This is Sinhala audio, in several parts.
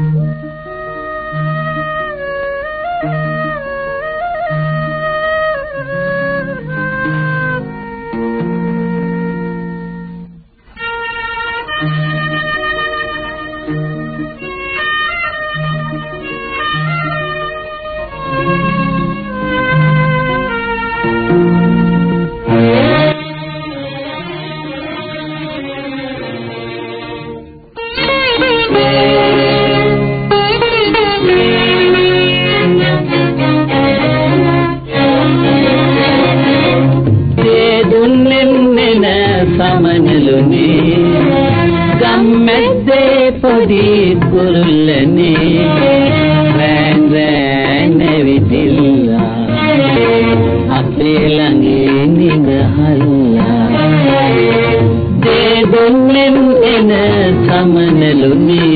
දුන්නෙන්න ගම්මැද්දේ පොඩි කුරුල්ලනේ රෑන් රෑන් නැවිතිල්ලා අපේ ළඟේ නිදහල්ලා දේ දුන්නෙන්න සමනලුනේ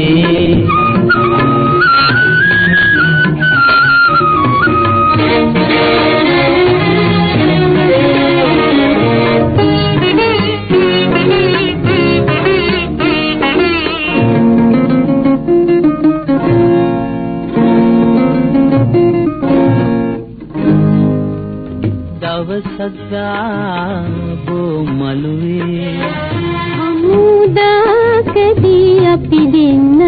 දවසක් ගාබෝ මළුවේ අමුදාකදී අපි දෙන්න.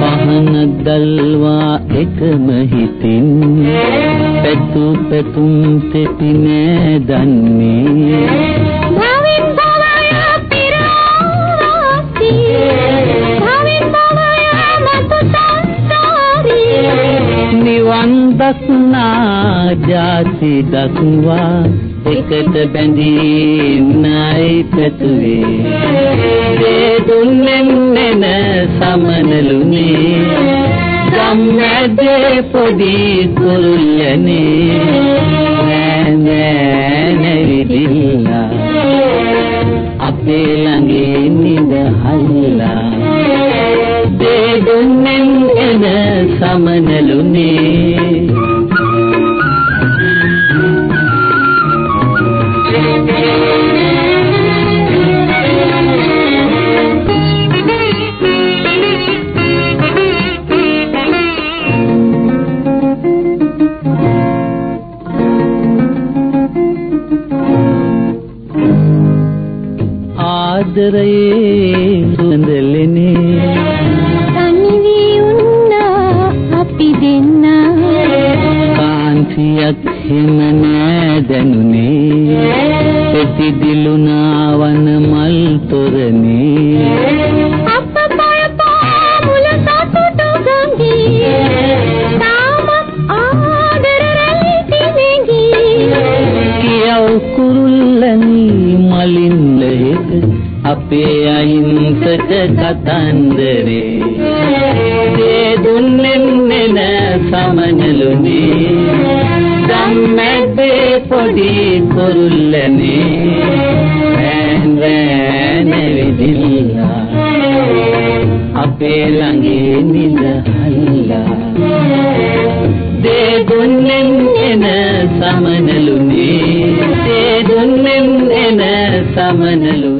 පහන දල්වා එකම හිතින්. පැතු පැතුම් තෙපි නෑ දන්නේ දක්නා ජාති දක්වා එකට බැඳී නයි පැතුවේ දේ දුන්නෙන් නෙන සමනලුනේ ගම්මැදේ පොඩි කුරුල්ලනේ නෑ නෑ නැවිදිලා. අපේ ළඟේ නිදහල්ලා. දේ දුන්නෙන් එන සමනලුනේ ආදරයේ සුවඳලනේ තනි වී උන්නා අපි දෙන්න. කාන්තියක් හිම නෑ දැනුනේ අපේ අහිංසක කතන්දරේ. දේ දුන්නෙන් නෙන සමනලුනේ. ගම්මැද්දේ පොඩි කුරුල්ලනේ රෑන් රෑන් විදිල්ලා. අපේ ළඟේ නිදහල්ලා දේ දුන්නෙන් එන සමනලුනේ. දේ දුන්නෙන් එන සමනලු